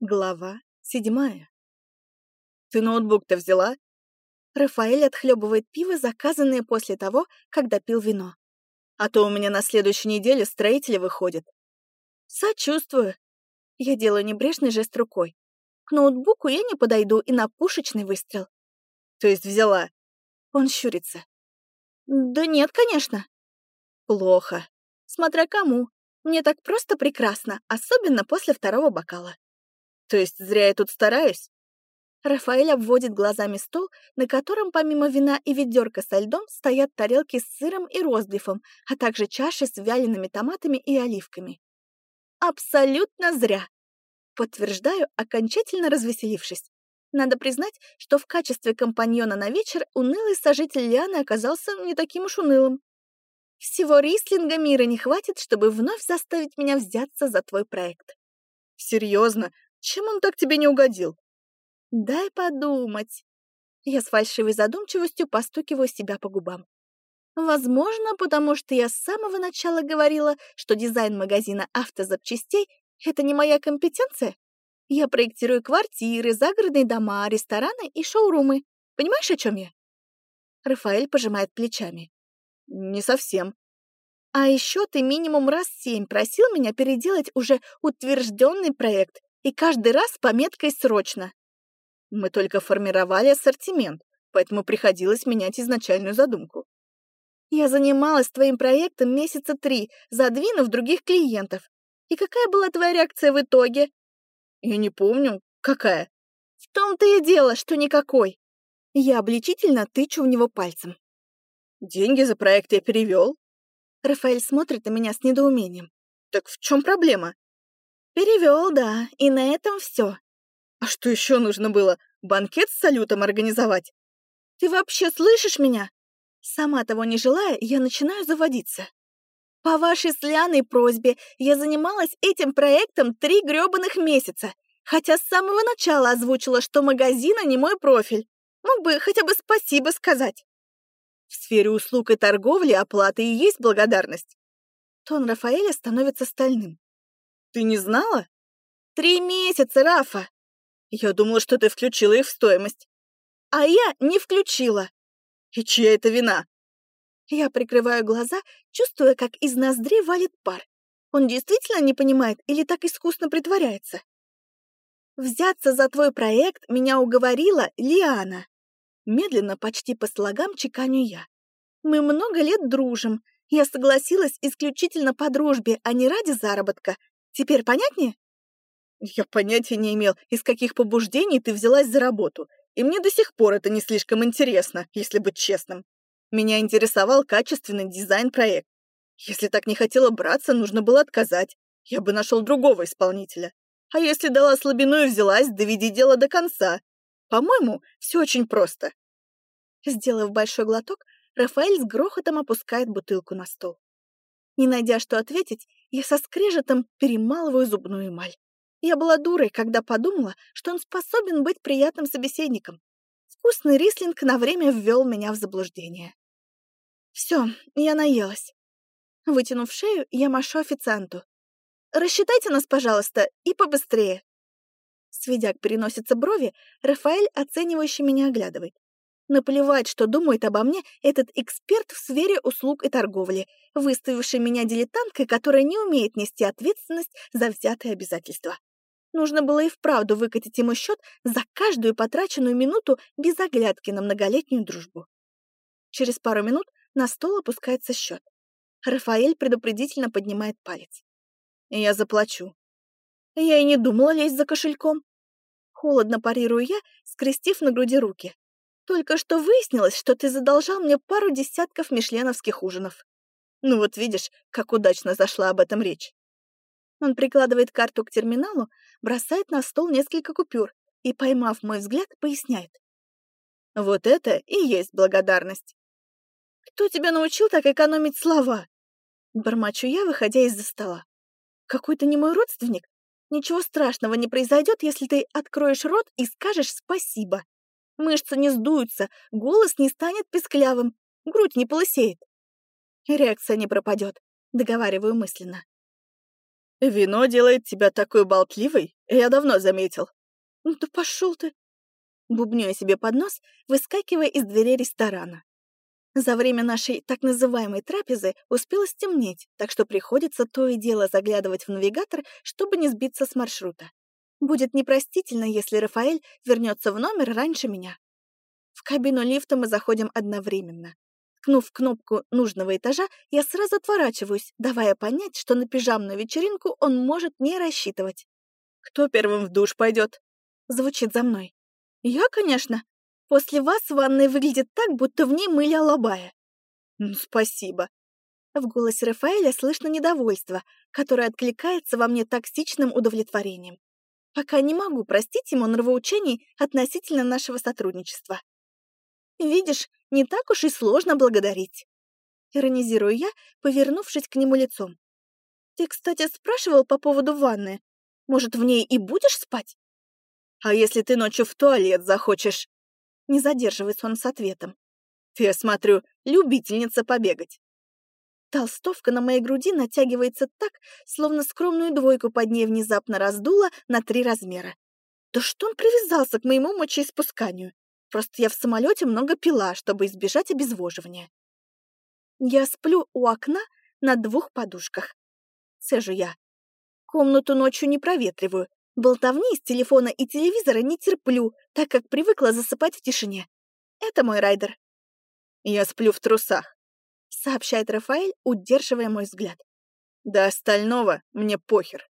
Глава седьмая. «Ты ноутбук-то взяла?» Рафаэль отхлебывает пиво, заказанное после того, как допил вино. «А то у меня на следующей неделе строители выходят». «Сочувствую». Я делаю небрежный жест рукой. К ноутбуку я не подойду и на пушечный выстрел. «То есть взяла?» Он щурится. «Да нет, конечно». «Плохо. Смотря кому. Мне так просто прекрасно, особенно после второго бокала». То есть зря я тут стараюсь? Рафаэль обводит глазами стол, на котором помимо вина и ведерка со льдом стоят тарелки с сыром и розбифом, а также чаши с вялеными томатами и оливками. Абсолютно зря. Подтверждаю, окончательно развеселившись. Надо признать, что в качестве компаньона на вечер унылый сожитель Лианы оказался не таким уж унылым. Всего рислинга мира не хватит, чтобы вновь заставить меня взяться за твой проект. Серьезно? Чем он так тебе не угодил? Дай подумать. Я с фальшивой задумчивостью постукиваю себя по губам. Возможно, потому что я с самого начала говорила, что дизайн магазина автозапчастей — это не моя компетенция. Я проектирую квартиры, загородные дома, рестораны и шоурумы. Понимаешь, о чем я? Рафаэль пожимает плечами. Не совсем. А еще ты минимум раз семь просил меня переделать уже утвержденный проект и каждый раз с пометкой «срочно». Мы только формировали ассортимент, поэтому приходилось менять изначальную задумку. Я занималась твоим проектом месяца три, задвинув других клиентов. И какая была твоя реакция в итоге? Я не помню. Какая? В том-то и дело, что никакой. Я обличительно тычу в него пальцем. Деньги за проект я перевел. Рафаэль смотрит на меня с недоумением. Так в чем проблема? Перевел, да, и на этом все. А что еще нужно было? Банкет с салютом организовать? Ты вообще слышишь меня? Сама того не желая, я начинаю заводиться. По вашей с Лианой просьбе я занималась этим проектом три грёбаных месяца, хотя с самого начала озвучила, что магазина не мой профиль. Мог бы хотя бы спасибо сказать. В сфере услуг и торговли оплата и есть благодарность. Тон Рафаэля становится стальным. Ты не знала? Три месяца, Рафа. Я думала, что ты включила их в стоимость. А я не включила. И чья это вина? Я прикрываю глаза, чувствуя, как из ноздри валит пар. Он действительно не понимает или так искусно притворяется? Взяться за твой проект меня уговорила Лиана. Медленно, почти по слогам чеканю я. Мы много лет дружим. Я согласилась исключительно по дружбе, а не ради заработка. Теперь понятнее? Я понятия не имел, из каких побуждений ты взялась за работу, и мне до сих пор это не слишком интересно, если быть честным. Меня интересовал качественный дизайн-проект. Если так не хотела браться, нужно было отказать. Я бы нашел другого исполнителя. А если дала слабину и взялась, доведи дело до конца. По-моему, все очень просто. Сделав большой глоток, Рафаэль с грохотом опускает бутылку на стол. Не найдя что ответить, я со скрежетом перемалываю зубную эмаль. Я была дурой, когда подумала, что он способен быть приятным собеседником. Вкусный рислинг на время ввел меня в заблуждение. Все, я наелась. Вытянув шею, я машу официанту. «Рассчитайте нас, пожалуйста, и побыстрее». Сведяк переносится брови, Рафаэль оценивающе меня оглядывает. Наплевать, что думает обо мне этот эксперт в сфере услуг и торговли, выставивший меня дилетанткой, которая не умеет нести ответственность за взятые обязательства. Нужно было и вправду выкатить ему счет за каждую потраченную минуту без оглядки на многолетнюю дружбу. Через пару минут на стол опускается счет. Рафаэль предупредительно поднимает палец. «Я заплачу». Я и не думала лезть за кошельком. Холодно парирую я, скрестив на груди руки. Только что выяснилось, что ты задолжал мне пару десятков мишленовских ужинов. Ну вот видишь, как удачно зашла об этом речь. Он прикладывает карту к терминалу, бросает на стол несколько купюр и, поймав мой взгляд, поясняет. Вот это и есть благодарность. Кто тебя научил так экономить слова? Бормочу я, выходя из-за стола. Какой-то не мой родственник? Ничего страшного не произойдет, если ты откроешь рот и скажешь спасибо. Мышцы не сдуются, голос не станет песклявым, грудь не полысеет. Реакция не пропадет, договариваю мысленно. Вино делает тебя такой болтливой, я давно заметил. Ну да пошел ты. Бубню я себе под нос, выскакивая из дверей ресторана. За время нашей так называемой трапезы успело стемнеть, так что приходится то и дело заглядывать в навигатор, чтобы не сбиться с маршрута. Будет непростительно, если Рафаэль вернется в номер раньше меня. В кабину лифта мы заходим одновременно. Ткнув кнопку нужного этажа, я сразу отворачиваюсь, давая понять, что на пижамную вечеринку он может не рассчитывать. «Кто первым в душ пойдет?» Звучит за мной. «Я, конечно. После вас ванная выглядит так, будто в ней мыли алабая». «Ну, спасибо». В голосе Рафаэля слышно недовольство, которое откликается во мне токсичным удовлетворением. Пока не могу простить ему нравоучений относительно нашего сотрудничества. Видишь, не так уж и сложно благодарить. Иронизирую я, повернувшись к нему лицом. Ты, кстати, спрашивал по поводу ванны. Может, в ней и будешь спать? А если ты ночью в туалет захочешь? Не задерживается он с ответом. Ты, я смотрю, любительница побегать. Толстовка на моей груди натягивается так, словно скромную двойку под ней внезапно раздула на три размера. Да что он привязался к моему мочеиспусканию? Просто я в самолете много пила, чтобы избежать обезвоживания. Я сплю у окна на двух подушках. Сажу я. Комнату ночью не проветриваю. Болтовни из телефона и телевизора не терплю, так как привыкла засыпать в тишине. Это мой райдер. Я сплю в трусах, сообщает Рафаэль, удерживая мой взгляд. До остального мне похер.